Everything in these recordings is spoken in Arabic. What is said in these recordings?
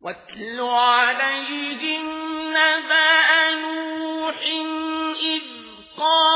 واتل عليهم نبأ نوح إذ قال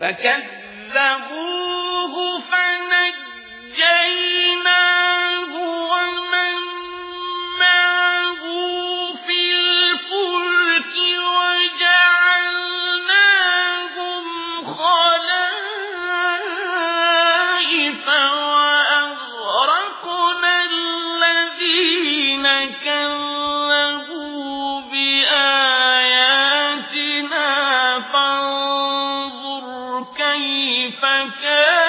فكذبوا فكان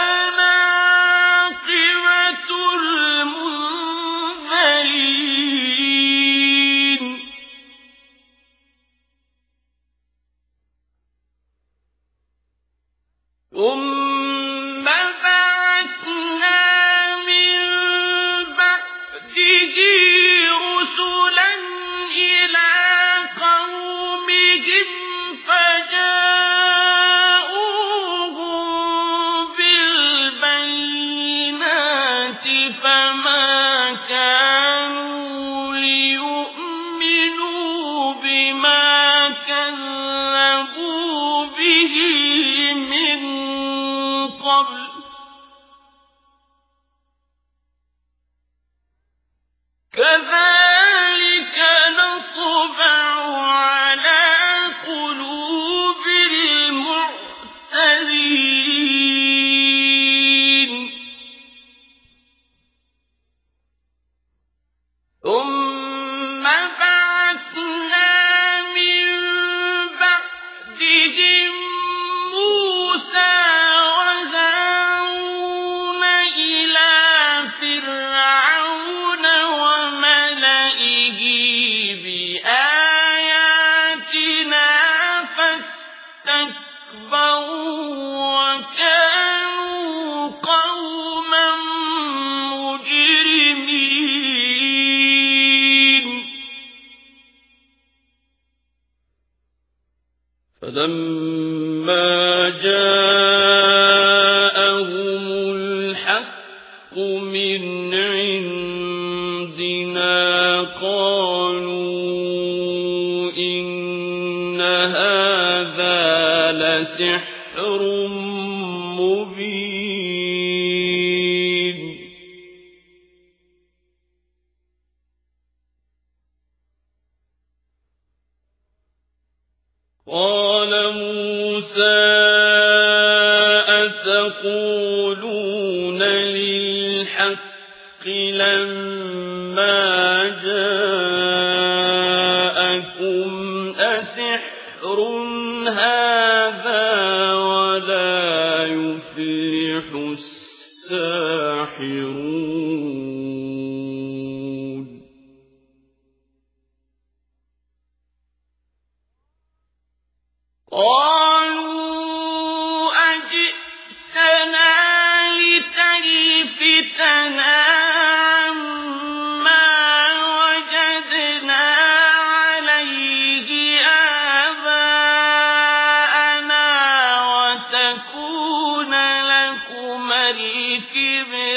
كذا وجاءهم الحق من عندنا قالوا إن هذا لسحر مبين. قال موسى يقولون للحق لما جاءكم أسحر هذا ولا يفلح الساحرون. قال give me.